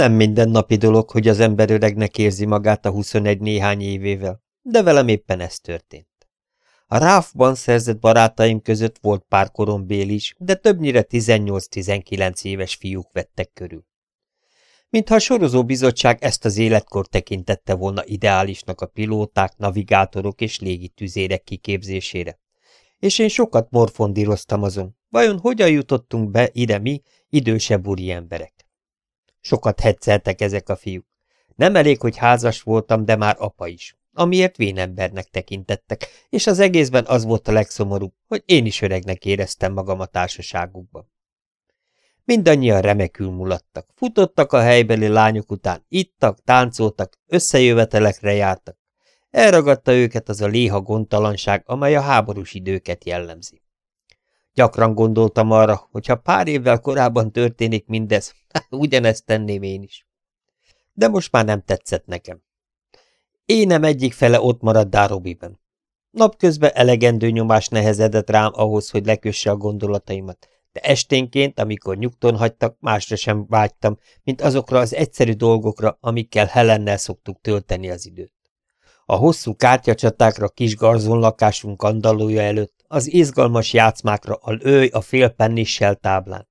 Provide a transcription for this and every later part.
Nem mindennapi dolog, hogy az ember öregnek érzi magát a 21 néhány évével, de velem éppen ez történt. A ráfban szerzett barátaim között volt pár korombél is, de többnyire 18-19 éves fiúk vettek körül. Mintha a sorozó bizottság ezt az életkor tekintette volna ideálisnak a pilóták, navigátorok és légitűzérek kiképzésére. És én sokat morfondíroztam azon, vajon hogyan jutottunk be ide mi, idősebb úri emberek. Sokat hetszeltek ezek a fiúk. Nem elég, hogy házas voltam, de már apa is, amiért vénembernek tekintettek, és az egészben az volt a legszomorúbb, hogy én is öregnek éreztem magam a társaságukban. Mindannyian remekül mulattak, futottak a helybeli lányok után, ittak, táncoltak, összejövetelekre jártak. Elragadta őket az a léha gondtalanság, amely a háborús időket jellemzi. Gyakran gondoltam arra, hogy ha pár évvel korábban történik mindez, ugyanezt tenném én is. De most már nem tetszett nekem. Énem egyik fele ott maradt Dárobiben. Napközben elegendő nyomás nehezedett rám ahhoz, hogy lekösse a gondolataimat, de esténként, amikor nyugton hagytak, másra sem vágytam, mint azokra az egyszerű dolgokra, amikkel Helennel szoktuk tölteni az időt. A hosszú kártyacsatákra kis garzonlakásunk andalója előtt, az izgalmas játszmákra a lőj a félpennissel táblán.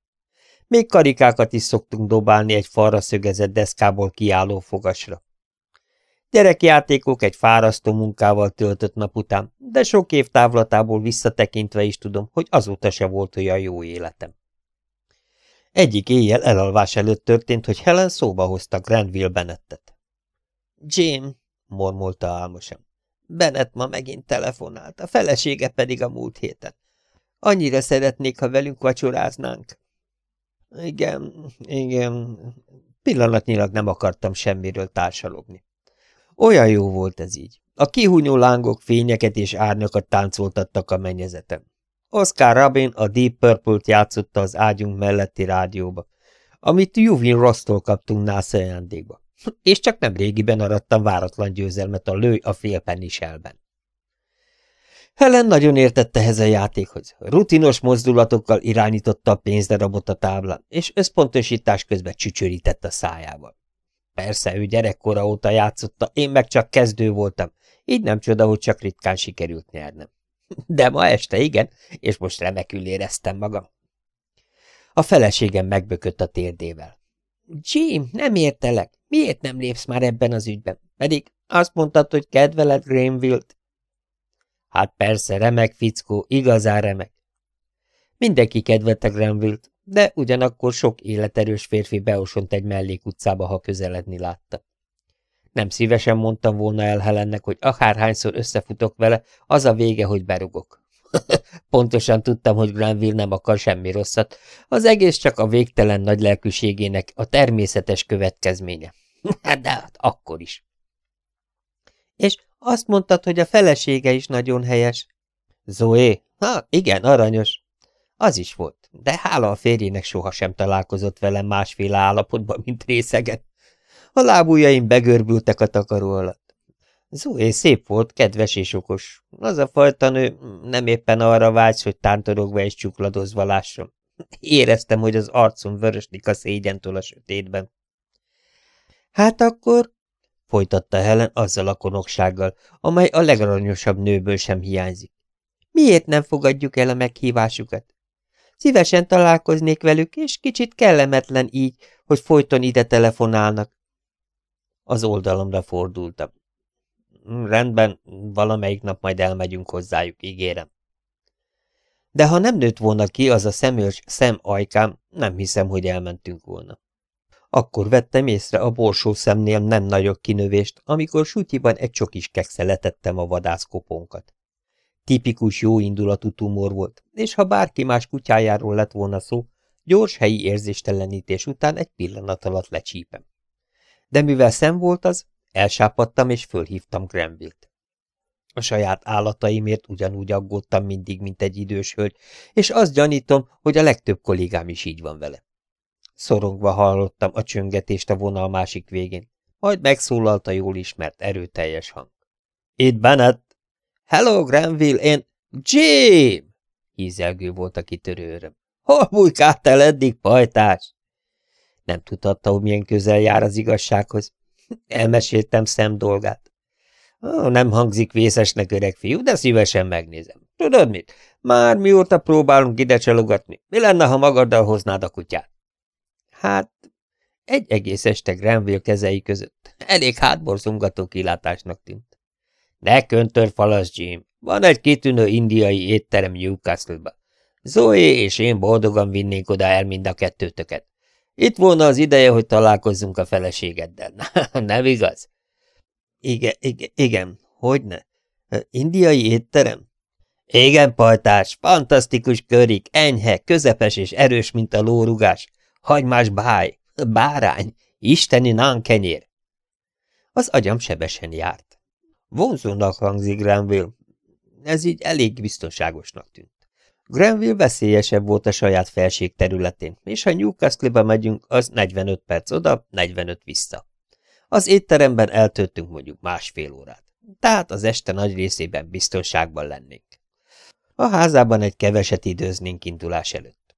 Még karikákat is szoktunk dobálni egy falra szögezett deszkából kiálló fogasra. Gyerekjátékok egy fárasztó munkával töltött nap után, de sok év távlatából visszatekintve is tudom, hogy azóta se volt olyan jó életem. Egyik éjjel elalvás előtt történt, hogy Helen szóba hozta Granville Bennettet. Jim, mormolta álmosan. Bennett ma megint telefonált, a felesége pedig a múlt héten. Annyira szeretnék, ha velünk vacsoráznánk. Igen, igen. Pillanatnyilag nem akartam semmiről társalogni. Olyan jó volt ez így. A kihúnyó lángok fényeket és árnyakat táncoltattak a mennyezeten. Oscar Rabin a Deep Purple-t játszotta az ágyunk melletti rádióba, amit Juvin Ross-tól kaptunk NASA ajándékba, és csak nem régiben arattam váratlan győzelmet a lőj a félpenniselben. Helen nagyon értette ehhez a játékhoz. Rutinos mozdulatokkal irányította a pénzdarabot a táblán, és összpontosítás közben csücsörített a szájával. Persze, ő gyerekkora óta játszotta, én meg csak kezdő voltam, így nem csoda, hogy csak ritkán sikerült nyernem. De ma este igen, és most remekül éreztem magam. A feleségem megbökött a térdével. Jim, nem értelek. Miért nem lépsz már ebben az ügyben? Pedig azt mondtad, hogy kedveled Greenville-t. Hát persze, remek fickó, igazán remek. Mindenki kedvelte Grenville-t, de ugyanakkor sok életerős férfi beosont egy mellékutcába, ha közeledni látta. Nem szívesen mondtam volna el Helennek, hogy akárhányszor összefutok vele, az a vége, hogy berugok. Pontosan tudtam, hogy Granville nem akar semmi rosszat, az egész csak a végtelen nagy lelkűségének a természetes következménye. De hát akkor is. És azt mondtad, hogy a felesége is nagyon helyes. Zoé? Ha, igen, aranyos. Az is volt, de hála a férjének sohasem találkozott velem másféle állapotban, mint részegen. A lábujjaim begörbültek a takaró alatt. Zoé szép volt, kedves és okos. Az a fajta nő nem éppen arra vágysz, hogy tántorogva és csukladozva lásson. Éreztem, hogy az arcom vöröslik a szégyentől a sötétben. Hát akkor, folytatta Helen azzal a konoksággal, amely a legaranyosabb nőből sem hiányzik. Miért nem fogadjuk el a meghívásukat? Szívesen találkoznék velük, és kicsit kellemetlen így, hogy folyton ide telefonálnak. Az oldalamra fordultam. Rendben, valamelyik nap majd elmegyünk hozzájuk, ígérem. De ha nem nőtt volna ki az a szemős szem ajkám, nem hiszem, hogy elmentünk volna. Akkor vettem észre a borsó szemnél nem nagyobb kinövést, amikor sutyiban egy csokis kekszel letettem a vadászkoponkat. Tipikus jóindulatú tumor volt, és ha bárki más kutyájáról lett volna szó, gyors helyi érzéstelenítés után egy pillanat alatt lecsípem. De mivel szem volt az, elsápadtam és fölhívtam Granville-t. A saját állataimért ugyanúgy aggódtam mindig, mint egy idős hölgy, és azt gyanítom, hogy a legtöbb kollégám is így van vele. Szorongva hallottam a csöngetést a vonal másik végén, majd megszólalt a jól ismert erőteljes hang. Itt Bennett! Hello, Granville, én... Jim! Hízelgő volt a kitörőröm. Hol bujkáltál eddig, pajtás? Nem tudhatta, hogy milyen közel jár az igazsághoz. Elmeséltem szem dolgát. Nem hangzik vészesnek, öreg fiú, de szívesen megnézem. Tudod mit? Már mióta próbálunk ide csalogatni. Mi lenne, ha magaddal hoznád a kutyát? Hát, egy egész este Granville kezei között. Elég hátborzongató kilátásnak tűnt. Ne köntör falas, Jim. Van egy kitűnő indiai étterem Newcastle-ba. Zoe és én boldogan vinnénk oda el mind a kettőtöket. Itt volna az ideje, hogy találkozzunk a feleségeddel. Nem igaz? Igen, igen, igen, hogyne. Indiai étterem? Igen, pajtás, fantasztikus körik, enyhe, közepes és erős, mint a lórugás. Hagymás báj, bárány, isteni nánkenyér. Az agyam sebesen járt. Vonzónak hangzik Granville. Ez így elég biztonságosnak tűnt. Granville veszélyesebb volt a saját felség területén, és ha Newcastle-ba megyünk, az 45 perc oda, 45 vissza. Az étteremben eltöltünk mondjuk másfél órát, tehát az este nagy részében biztonságban lennénk. A házában egy keveset időznénk indulás előtt.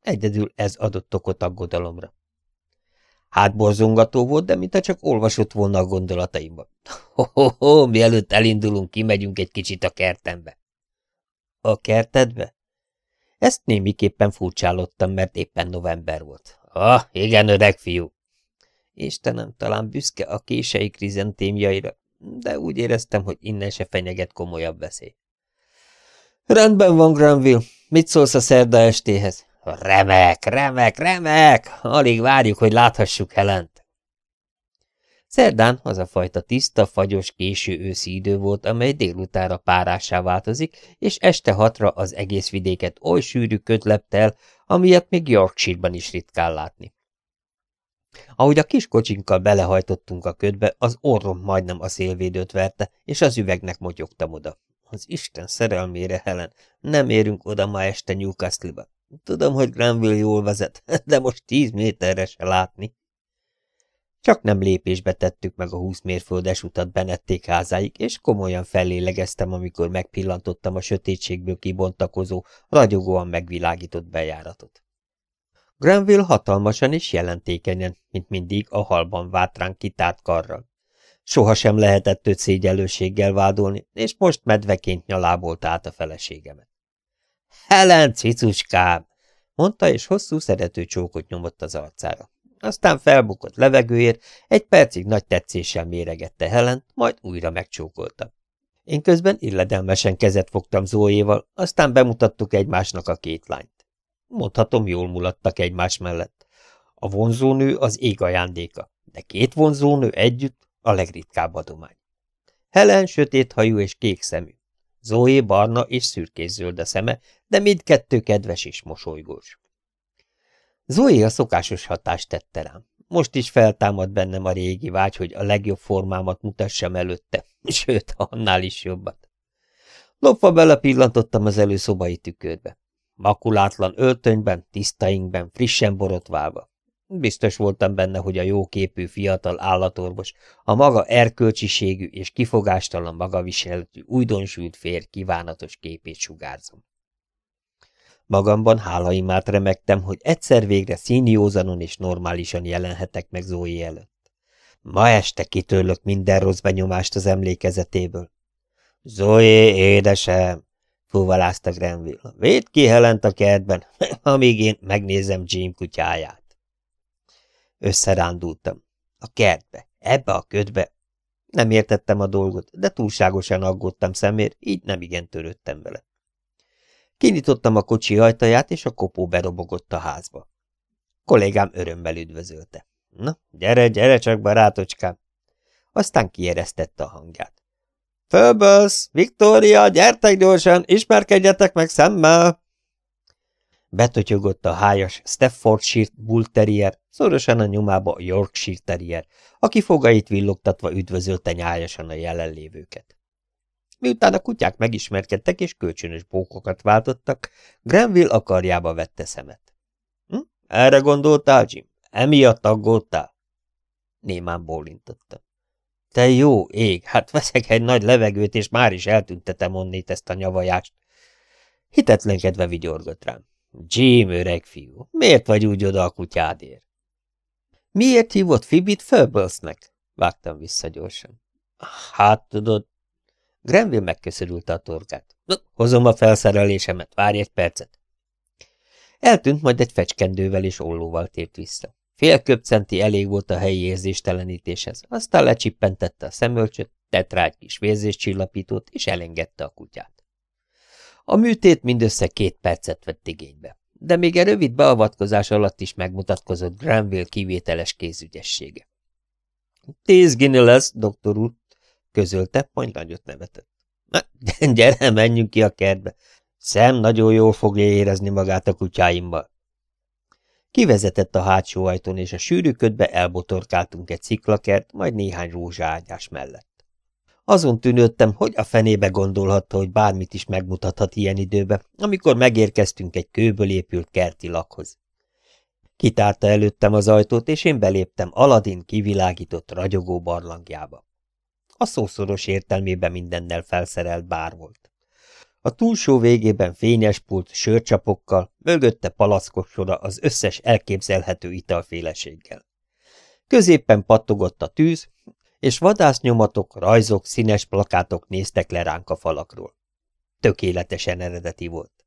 Egyedül ez adott okot aggodalomra. Hátborzongató volt, de mintha csak olvasott volna a gondolataimban. Ho-ho-ho, mielőtt elindulunk, kimegyünk egy kicsit a kertembe. A kertedbe? Ezt némiképpen furcsálottam, mert éppen november volt. Ah, igen, öreg fiú. Istenem, talán büszke a kései krizentémjaira, de úgy éreztem, hogy innen se fenyeget komolyabb veszély. Rendben van, Granville. Mit szólsz a szerda estéhez? Remek, remek, remek! Alig várjuk, hogy láthassuk Helent. Szerdán az a fajta tiszta, fagyos, késő őszi idő volt, amely délutára párássá változik, és este hatra az egész vidéket oly sűrű köd lepte el, amilyet még Yorkshire-ban is ritkán látni. Ahogy a kis kocsinkkal belehajtottunk a ködbe, az orrom majdnem a szélvédőt verte, és az üvegnek motyogtam oda. Az Isten szerelmére, Helen, nem érünk oda ma este Newcastle-ba. Tudom, hogy Granville jól vezet, de most tíz méterre se látni. Csak nem lépésbe tettük meg a húsz mérföldes utat Benették házáig, és komolyan fellélegeztem, amikor megpillantottam a sötétségből kibontakozó, ragyogóan megvilágított bejáratot. Granville hatalmasan és jelentékenyen, mint mindig, a halban várt ránk kitárt karral. Sohasem lehetett őt szégyelőséggel vádolni, és most medveként nyalábolt át a feleségemet. – Helen, cicuskám! – mondta, és hosszú szerető csókot nyomott az arcára. Aztán felbukott levegőért, egy percig nagy tetszéssel méregette Helen, majd újra megcsókolta. Én közben illedelmesen kezet fogtam Zóéval, aztán bemutattuk egymásnak a két lányt. Mondhatom, jól mulattak egymás mellett. A vonzónő az ég ajándéka, de két vonzónő együtt a legritkább adomány. Helen sötét hajú és kék szemű. Zoé barna és szürkészöld a szeme, de mindkettő kedves és mosolygós. Zoé a szokásos hatást tette rám. Most is feltámad bennem a régi vágy, hogy a legjobb formámat mutassam előtte, sőt, annál is jobbat. Lopva belepillantottam az előszobai tükörbe. Makulátlan öltönyben, tisztainkben, frissen borotválva. Biztos voltam benne, hogy a jóképű fiatal állatorvos, a maga erkölcsiségű és kifogástalan magaviseletű újdonsült férj kívánatos képét sugárzom. Magamban hálaimát remektem, hogy egyszer végre színjózanon és normálisan jelenhetek meg Zói előtt. Ma este kitörlök minden rossz benyomást az emlékezetéből. Zoé, édesem, fúvalázta Grenville, védd ki Helent a kertben, amíg én megnézem Jim kutyáját. Összerándultam. A kertbe, ebbe a ködbe. Nem értettem a dolgot, de túlságosan aggódtam szemért, így nem igen törődtem vele. Kinyitottam a kocsi ajtaját, és a kopó berobogott a házba. Kollégám örömmel üdvözölte. Na, gyere, gyere csak, barátocskám! Aztán kieresztette a hangját. Föbösz, Viktória, gyertek gyorsan, ismerkedjetek meg szemmel! Betotyogott a hájas Staffordshire Bull Terrier, szorosan a nyomába a Yorkshire Terrier, aki fogait villogtatva üdvözölte nyájasan a jelenlévőket. Miután a kutyák megismerkedtek és kölcsönös bókokat váltottak, Grenville akarjába vette szemet. Hm? Erre gondoltál, Jim? Emiatt aggódtál? Némán bólintottam. Te jó ég, hát veszek egy nagy levegőt, és már is eltüntetem onnét ezt a nyavajást. Hitetlenkedve vigyorgott rám. Jim, öreg fiú, miért vagy úgy oda a kutyádért? Miért hívott Fibit Förbölsznek? Vágtam vissza gyorsan. Hát, tudod... Grenville megköszörülte a torkát. Hozom a felszerelésemet, várj egy percet. Eltűnt, majd egy fecskendővel és ollóval tért vissza. Fél köpcenti elég volt a helyi érzéstelenítéshez, aztán lecsippentette a szemölcsöt, tett rá egy kis vérzéscsillapítót, és elengedte a kutyát. A műtét mindössze két percet vett igénybe, de még a rövid beavatkozás alatt is megmutatkozott Granville kivételes kézügyessége. Tíz gini lesz, doktor úr, közölte, majd nagyot nevetett. Na, gyere, menjünk ki a kertbe. Szem nagyon jól fogja érezni magát a kutyáimmal. Kivezetett a hátsó ajtón, és a sűrű ködbe elbotorkáltunk egy sziklakert, majd néhány rózsaágyás mellett. Azon tűnődtem, hogy a fenébe gondolhatta, hogy bármit is megmutathat ilyen időbe, amikor megérkeztünk egy kőből épült kerti lakhoz. Kitárta előttem az ajtót, és én beléptem Aladin kivilágított ragyogó barlangjába. A szószoros értelmében mindennel felszerelt bár volt. A túlsó végében fényes pult sörcsapokkal, mögötte palackos sora az összes elképzelhető italféleséggel. Középpen pattogott a tűz, és vadásznyomatok, rajzok, színes plakátok néztek le ránk a falakról. Tökéletesen eredeti volt.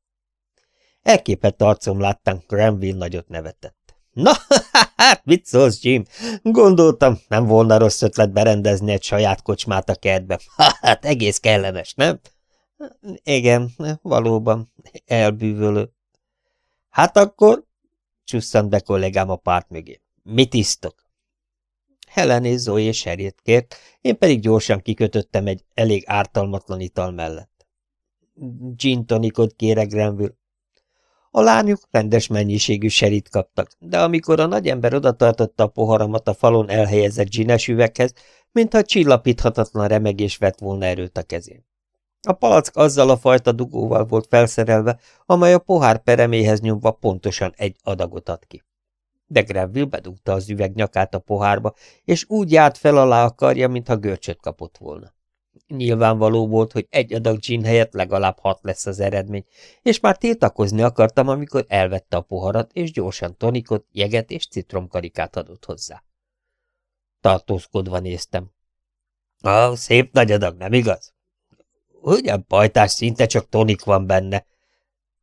Elképett arcom láttam, Granville nagyot nevetett. Na, hát mit szólsz, Jim? Gondoltam, nem volna rossz ötlet berendezni egy saját kocsmát a kertbe. Hát egész kellemes, nem? Igen, valóban, elbűvölő. Hát akkor, csusszant be kollégám a párt mögé. Mit isztok? Helen és Zoe serét kért, én pedig gyorsan kikötöttem egy elég ártalmatlan ital mellett. Gin tonikot kérek, Grenville. A lányok rendes mennyiségű serit kaptak, de amikor a nagyember odatartotta a poharamat a falon elhelyezett gines üveghez, mintha csillapíthatatlan remegés vett volna erőt a kezén. A palack azzal a fajta dugóval volt felszerelve, amely a pohár pereméhez nyomva pontosan egy adagot ad ki. De Greville bedugta az üveg nyakát a pohárba, és úgy járt fel alá a karja, mintha görcsöt kapott volna. Nyilvánvaló volt, hogy egy adag gin helyett legalább hat lesz az eredmény, és már tiltakozni akartam, amikor elvette a poharat, és gyorsan tonikot, jeget és citromkarikát adott hozzá. Tartózkodva néztem. Ah, szép nagy adag, nem igaz? Ugyan pajtás szinte csak tonik van benne.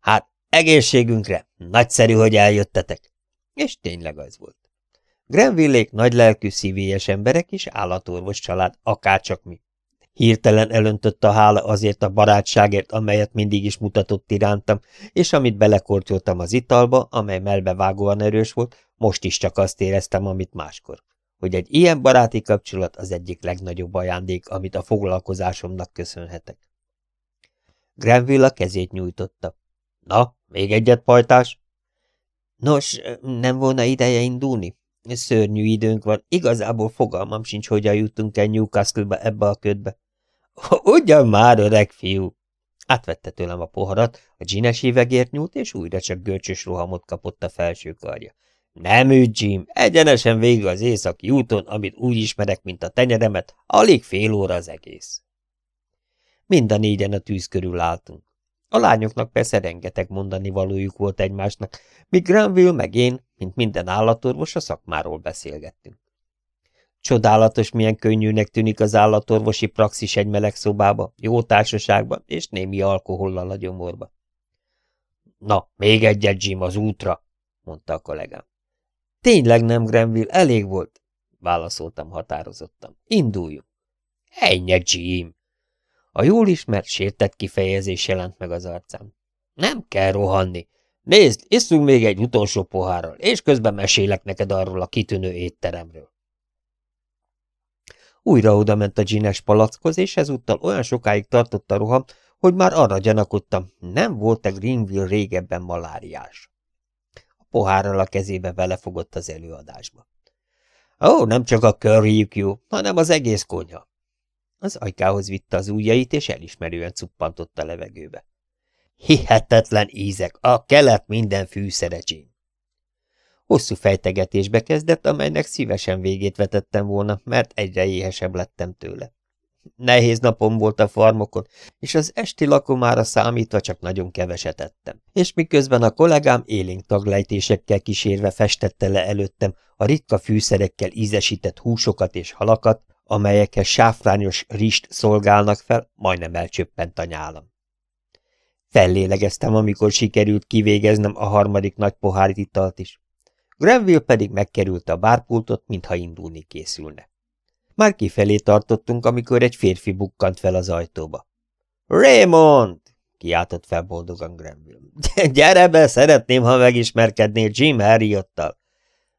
Hát, egészségünkre, nagyszerű, hogy eljöttetek. És tényleg az volt. Grenvillék nagylelkű, szívélyes emberek és állatorvos család, akárcsak mi. Hirtelen elöntött a hála azért a barátságért, amelyet mindig is mutatott irántam, és amit belekortyoltam az italba, amely melbevágóan erős volt, most is csak azt éreztem, amit máskor. Hogy egy ilyen baráti kapcsolat az egyik legnagyobb ajándék, amit a foglalkozásomnak köszönhetek. Grenville a kezét nyújtotta. Na, még egyet, pajtás? Nos, nem volna ideje indulni? Szörnyű időnk van, igazából fogalmam sincs, hogyan jutunk el Newcastle-be ebbe a ködbe. Ugyan már, öreg fiú! Átvette tőlem a poharat, a dzsines évegért nyúlt, és újra csak görcsös rohamot kapott a felső karja. Nem ügy, Jim, egyenesen végig az északi úton, amit úgy ismerek, mint a tenyeremet, alig fél óra az egész. Mind a négyen a tűz körül álltunk. A lányoknak persze rengeteg mondani valójuk volt egymásnak, míg Granville meg én, mint minden állatorvos, a szakmáról beszélgettünk. Csodálatos, milyen könnyűnek tűnik az állatorvosi praxis egy meleg szobába, jó társaságban és némi alkohollal a gyomorba. Na, még egyet, Jim, az útra, mondta a kollégám. Tényleg nem, Grenville, elég volt, válaszoltam határozottan. Induljunk. Ennyi, Jim! A jól ismert sértett kifejezés jelent meg az arcán. Nem kell rohanni. Nézd, isszunk még egy utolsó pohárral, és közben mesélek neked arról a kitűnő étteremről. Újra oda ment a dzsines palackhoz, és ezúttal olyan sokáig tartott a roham, hogy már arra gyanakodtam, nem volt-e Greenville régebben maláriás. A pohárral a kezébe belefogott az előadásba. Ó, nem csak a curryjük jó, hanem az egész konyha. Az ajkához vitte az ujjait, és elismerően cuppantott a levegőbe. Hihetetlen ízek, a kelet minden fűszerecsén. Hosszú fejtegetésbe kezdett, amelynek szívesen végét vetettem volna, mert egyre éhesebb lettem tőle. Nehéz napom volt a farmokon, és az esti lakomára számítva csak nagyon keveset ettem. És miközben a kollégám élénk taglejtésekkel kísérve festette le előttem a ritka fűszerekkel ízesített húsokat és halakat, amelyekkel sáfrányos rist szolgálnak fel, majdnem elcsöppent a nyálam. Fellélegeztem, amikor sikerült kivégeznem a harmadik nagy pohár italt is. Grenville pedig megkerülte a bárpultot, mintha indulni készülne. Már kifelé tartottunk, amikor egy férfi bukkant fel az ajtóba. – Raymond! – kiáltott fel boldogan Grenville. – Gyere be, szeretném, ha megismerkednél Jim Harriottal.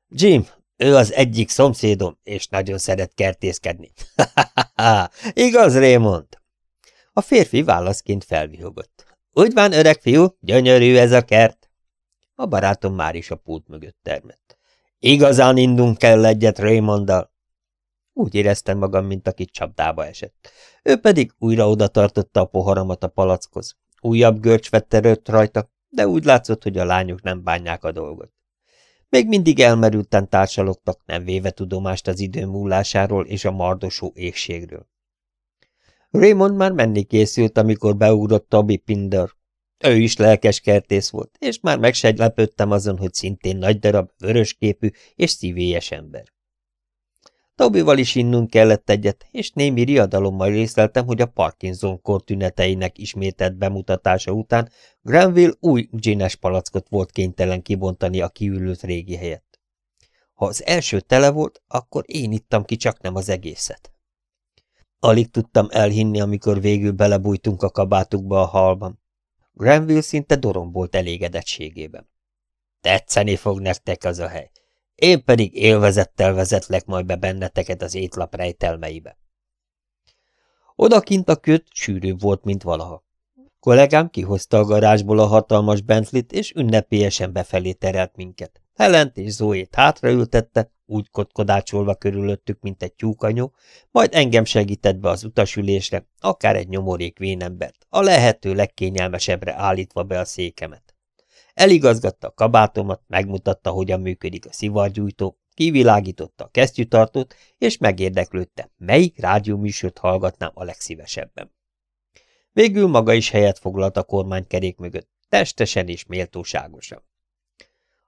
Jim, ő az egyik szomszédom, és nagyon szeret kertészkedni. – Igaz, Raymond? A férfi válaszként felvihogott. – Úgy van, öreg fiú, gyönyörű ez a kert. A barátom már is a pult mögött termett. – Igazán indunk kell egyet Raymonddal. Úgy éreztem magam, mint aki csapdába esett. Ő pedig újra oda tartotta a poharamat a palackhoz. Újabb görcs vette rőtt rajta, de úgy látszott, hogy a lányok nem bánják a dolgot. Még mindig elmerülten társalogtak, nem véve tudomást az idő múlásáról és a mardosó égségről. Raymond már menni készült, amikor beugrott Toby Pinder. Ő is lelkes kertész volt, és már meg se lepődtem azon, hogy szintén nagy darab, vörösképű és szívélyes ember. Tobival is innunk kellett egyet, és némi riadalommal részleltem, hogy a Parkinson-kor tüneteinek ismételt bemutatása után Granville új gines palackot volt kénytelen kibontani a kiülült régi helyett. Ha az első tele volt, akkor én ittam ki csak nem az egészet. Alig tudtam elhinni, amikor végül belebújtunk a kabátukba a halban. Granville szinte dorombolt elégedettségében. Tetszeni fog nektek az a hely. Én pedig élvezettel vezetlek majd be benneteket az étlap rejtelmeibe. Odakint a köt sűrűbb volt, mint valaha. Kollégám kihozta a garázsból a hatalmas Bentley-t, és ünnepélyesen befelé terelt minket. Helent és Zoét hátraültette, úgy kotkodácsolva körülöttük, mint egy tyúkanyó, majd engem segített be az utasülésre, akár egy nyomorék vénembert, a lehető legkényelmesebbre állítva be a székemet. Eligazgatta a kabátomat, megmutatta, hogyan működik a szivargyújtó, kivilágította a kesztyűtartót, és megérdeklődte, melyik rádióműsort hallgatnám a legszívesebben. Végül maga is helyet foglalt a kormánykerék mögött, testesen és méltóságosan.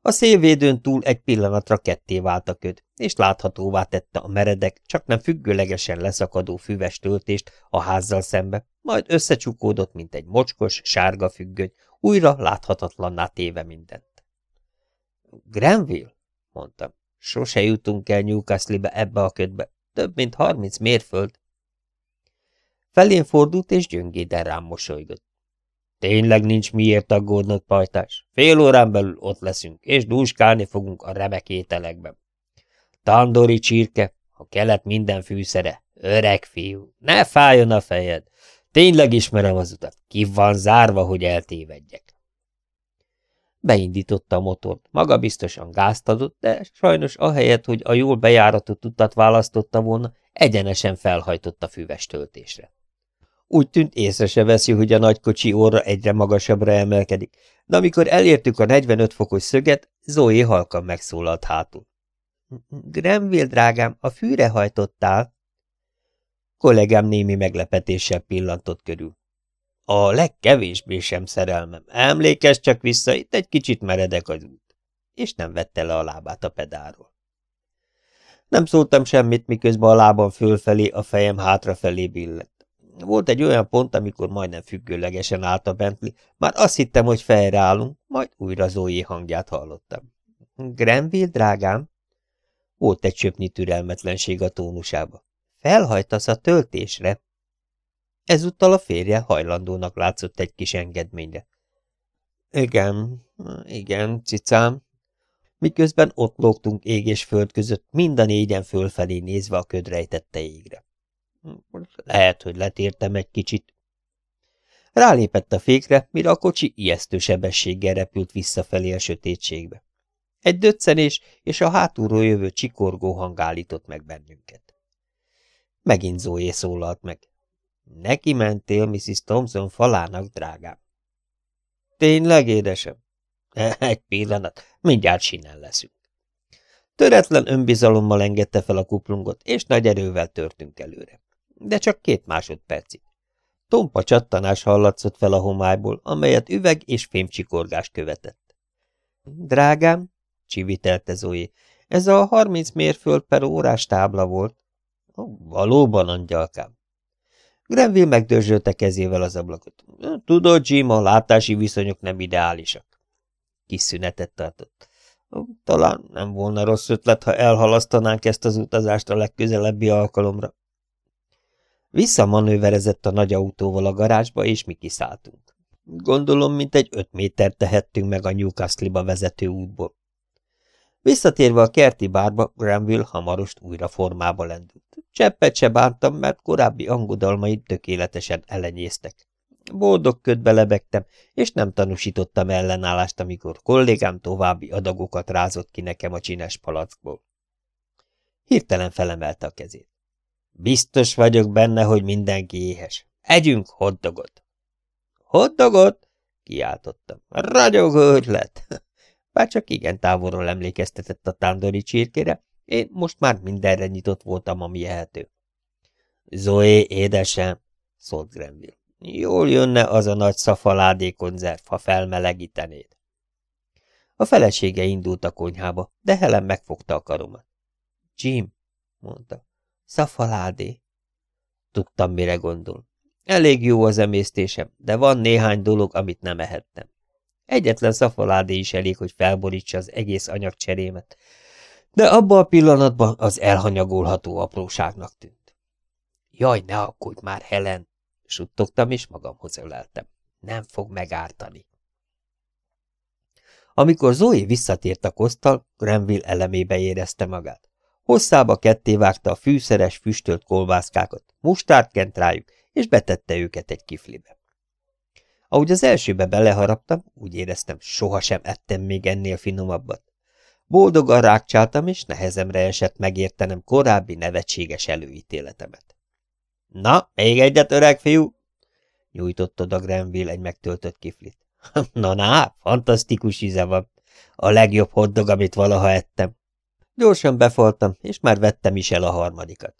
A szélvédőn túl egy pillanatra ketté vált a köd, és láthatóvá tette a meredek, csak nem függőlegesen leszakadó füves töltést a házzal szembe, majd összecsukódott, mint egy mocskos, sárga függöny, újra láthatatlanná téve mindent. Grenville? mondtam. Sose jutunk el Newcastle-be ebbe a ködbe. Több mint harminc mérföld. Felén fordult, és gyöngéden rám mosolygott. Tényleg nincs miért aggódnod, pajtás. Fél órán belül ott leszünk, és dúskálni fogunk a remek ételekben. Tandori csirke, a kelet minden fűszere. Öreg fiú, ne fájjon a fejed. Tényleg ismerem az utat. Ki van zárva, hogy eltévedjek. Beindította a motort, maga biztosan gázt adott, de sajnos ahelyett, hogy a jól bejáratott utat választotta volna, egyenesen felhajtott a füves töltésre. Úgy tűnt észre se veszi, hogy a nagykocsi óra egyre magasabbra emelkedik, de amikor elértük a 45 fokos szöget, Zoe halkan megszólalt hátul. – Grenville, drágám, a fűre hajtottál? Kollégám némi meglepetéssel pillantott körül. A legkevésbé sem szerelmem. Emlékezz csak vissza, itt egy kicsit meredek az út. És nem vette le a lábát a pedáról. Nem szóltam semmit, miközben a lábam fölfelé, a fejem hátrafelé billett. Volt egy olyan pont, amikor majdnem függőlegesen állt a Bentley, már azt hittem, hogy fejreállunk, majd újra Zoe hangját hallottam. Grenville, drágám? Volt egy csöpnyi türelmetlenség a tónusába. Felhajtasz a töltésre? Ezúttal a férje hajlandónak látszott egy kis engedményre. Igen, igen, cicám. Miközben ott lógtunk ég és föld között, mind a négyen fölfelé nézve a ködrejtette égre. Lehet, hogy letértem egy kicsit. Rálépett a fékre, mire a kocsi ijesztő sebességgel repült visszafelé a sötétségbe. Egy döccenés és a hátulról jövő csikorgó hang állított meg bennünket. Megint Zoé szólalt meg. Neki mentél Mrs. Thompson falának, drágám. Tényleg, édesem? Egy pillanat, mindjárt sinen leszünk. Töretlen önbizalommal engedte fel a kuplungot, és nagy erővel törtünk előre. De csak két másodpercig. Tompa csattanás hallatszott fel a homályból, amelyet üveg és fémcsikorgás követett. Drágám, csivitelte Zoé, ez a harminc mérföld per órás tábla volt. Valóban, angyalkám. Grenville megdörzsölte kezével az ablakot. Tudod, Jim, a látási viszonyok nem ideálisak. Kis szünetet tartott. Talán nem volna rossz ötlet, ha elhalasztanánk ezt az utazást a legközelebbi alkalomra. Visszamanőverezett a nagy autóval a garázsba, és mi kiszálltunk. Gondolom, mint egy öt méter tehettünk meg a Newcastle-ba vezető útból. Visszatérve a kerti bárba, Granville hamarost újra formába lendült. Cseppet se bántam, mert korábbi angodalmaim tökéletesen elenyésztek. Boldog ködbe lebegtem, és nem tanúsítottam ellenállást, amikor kollégám további adagokat rázott ki nekem a csines palackból. Hirtelen felemelte a kezét. Biztos vagyok benne, hogy mindenki éhes. Együnk hoddogot. Hoddogot? Kiáltottam. Ragyogó ötlet. Bár csak igen távolról emlékeztetett a tándori csirkére, én most már mindenre nyitott voltam, ami ehető. Zoé, édesem, szólt Grenville. Jól jönne az a nagy szafaládékonzerv, ha felmelegítenéd. A felesége indult a konyhába, de Helen megfogta a karomat. Jim, mondta, szafaládé. Tudtam, mire gondol. Elég jó az emésztésem, de van néhány dolog, amit nem ehettem. Egyetlen szafaládé is elég, hogy felborítsa az egész anyagcserémet, de abban a pillanatban az elhanyagolható apróságnak tűnt. Jaj, ne aggódj már, Helen! Suttogtam, és magamhoz öleltem. Nem fog megártani. Amikor Zoe visszatért a kosztal, Grenville elemébe érezte magát. Hosszába ketté vágta a fűszeres, füstölt kolbászkákat, mustárt kent rájuk, és betette őket egy kiflibe. Ahogy az elsőbe beleharaptam, úgy éreztem, sohasem ettem még ennél finomabbat. Boldogan rákcsáltam, és nehezemre esett megértenem korábbi nevetséges előítéletemet. – Na, még egyet, öreg fiú! – nyújtott oda Grenville egy megtöltött kiflit. – Na, na, fantasztikus íze van. A legjobb hoddog, amit valaha ettem. Gyorsan befaltam, és már vettem is el a harmadikat.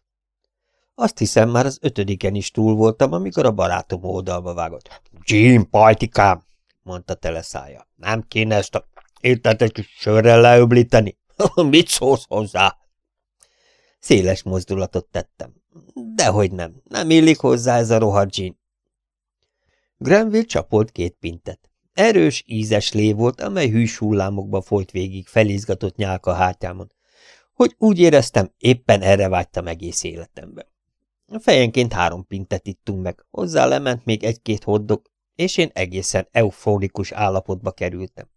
Azt hiszem, már az ötödiken is túl voltam, amikor a barátom oldalba vágott. – Jim, pajtikám! – mondta teleszája. – Nem kéne ezt a egy kis sörrel leöblíteni? Mit szólsz hozzá? Széles mozdulatot tettem. Dehogy nem, nem illik hozzá ez a rohadt Jean. Grenville csapolt két pintet. Erős, ízes lé volt, amely hűs hullámokba folyt végig felizgatott nyálka hátyámon, hogy úgy éreztem, éppen erre vágytam egész életemben. Fejenként három pintet ittunk meg, hozzá lement még egy-két hoddok, és én egészen euforikus állapotba kerültem.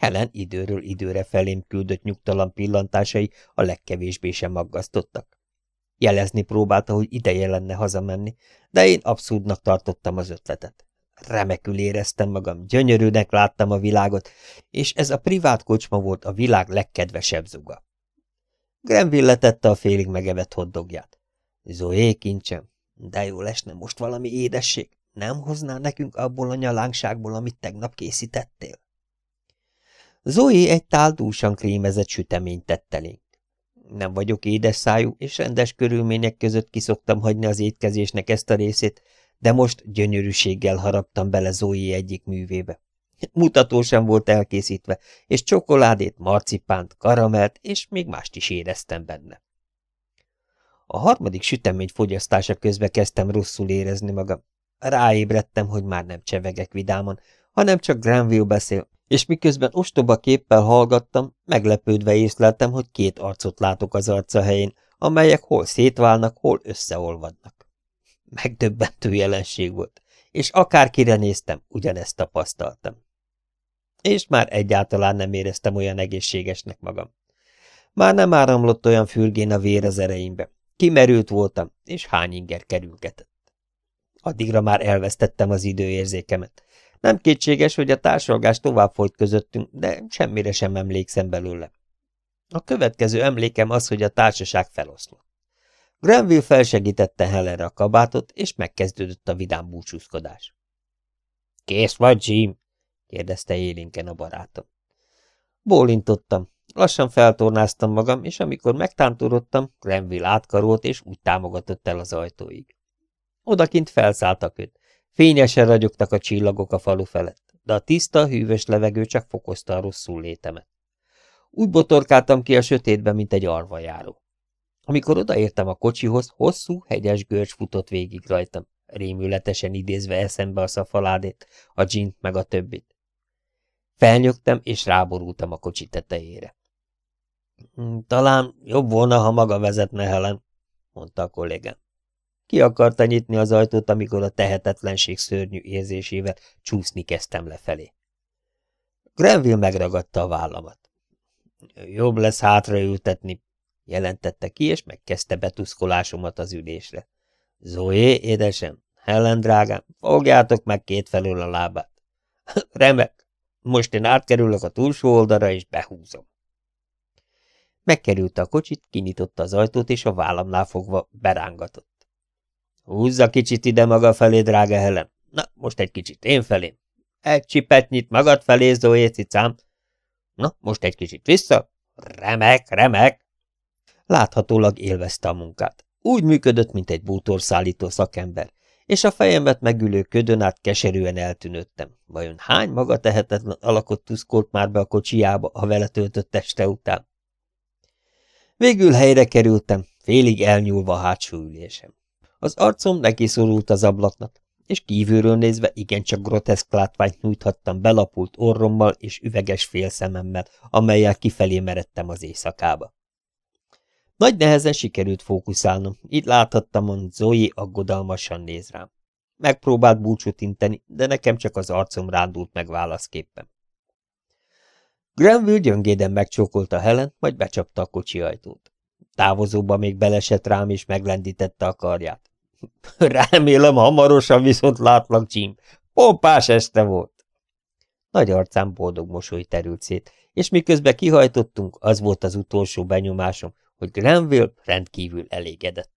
Helen időről időre felém küldött nyugtalan pillantásai a legkevésbé sem maggasztottak. Jelezni próbálta, hogy ideje lenne hazamenni, de én abszurdnak tartottam az ötletet. Remekül éreztem magam, gyönyörűnek láttam a világot, és ez a privát kocsma volt a világ legkedvesebb zuga. Grenville letette a félig megevett hoddogját. Zoé, kincsem, de jó lesne most valami édesség. Nem hoznál nekünk abból a nyalánkságból, amit tegnap készítettél? Zoé egy tál dúsan krémezett süteményt tett elénk. Nem vagyok édes szájú, és rendes körülmények között kiszoktam hagyni az étkezésnek ezt a részét, de most gyönyörűséggel haraptam bele Zoé egyik művébe. Mutató sem volt elkészítve, és csokoládét, marcipánt, karamelt, és még mást is éreztem benne. A harmadik sütemény fogyasztása közben kezdtem rosszul érezni magam. Ráébredtem, hogy már nem csevegek vidáman, hanem csak Granville beszél, és miközben ostoba képpel hallgattam, meglepődve észleltem, hogy két arcot látok az arca helyén, amelyek hol szétválnak, hol összeolvadnak. Megdöbbentő jelenség volt, és akárkire néztem, ugyanezt tapasztaltam. És már egyáltalán nem éreztem olyan egészségesnek magam. Már nem áramlott olyan fürgén a vér az ereimbe. Kimerült voltam, és hány inger kerülgetett. Addigra már elvesztettem az időérzékemet. Nem kétséges, hogy a társalgás tovább folyt közöttünk, de semmire sem emlékszem belőle. A következő emlékem az, hogy a társaság feloszlott. Granville felsegítette Helenre a kabátot, és megkezdődött a vidám búcsúzkodás. – Kész vagy, Jim? – kérdezte élénken a barátom. Bólintottam. Lassan feltornáztam magam, és amikor megtántorodtam, Grenville átkarolt, és úgy támogatott el az ajtóig. Odakint felszállt a köd. Fényesen ragyogtak a csillagok a falu felett, de a tiszta, hűvös levegő csak fokozta a rosszul létemet. Úgy botorkáltam ki a sötétbe, mint egy arvajáró. Amikor odaértem a kocsihoz, hosszú, hegyes görcs futott végig rajtam, rémületesen idézve eszembe a szafaládét, a dzsint meg a többit. Felnyögtem, és ráborultam a kocsi tetejére. Hm, talán jobb volna, ha maga vezetne, Helen, mondta a kollégám. Ki akarta nyitni az ajtót, amikor a tehetetlenség szörnyű érzésével csúszni kezdtem lefelé. Grenville megragadta a vállamat. Jobb lesz hátraültetni, jelentette ki, és megkezdte betuszkolásomat az ülésre. Zoé, édesem, Helen drágám, fogjátok meg kétfelől a lábát. Remek, most én átkerülök a túlsó oldalra, és behúzom. Megkerült a kocsit, kinyitotta az ajtót, és a vállamnál fogva berángatott. Húzza kicsit ide maga felé, drága Helen. Na, most egy kicsit én felém. Egy csipet nyit magad felé, Zoé, cicám. Na, most egy kicsit vissza. Remek, remek. Láthatólag élvezte a munkát. Úgy működött, mint egy bútorszállító szakember, és a fejemet megülő ködön át keserűen eltűnődtem. Vajon hány maga tehetetlen alakot tuszkolt már be a kocsiába a vele töltött este után? Végül helyre kerültem, félig elnyúlva a hátsó ülésem. Az arcom neki szorult az ablaknak, és kívülről nézve igencsak groteszk látványt nyújthattam belapult orrommal és üveges félszememmel, amelyel kifelé meredtem az éjszakába. Nagy nehezen sikerült fókuszálnom, így láthattam, hogy Zoe aggodalmasan néz rám. Megpróbált búcsút inteni, de nekem csak az arcom rándult meg válaszképpen. Grenville gyöngéden megcsókolta Helen, majd becsapta a kocsi ajtót. Távozóba még belesett rám, és meglendítette a karját. Remélem, hamarosan viszont látlak, Jim. Pompás este volt. Nagy arcán boldog mosoly terült szét, és miközben kihajtottunk, az volt az utolsó benyomásom, hogy Grenville rendkívül elégedett.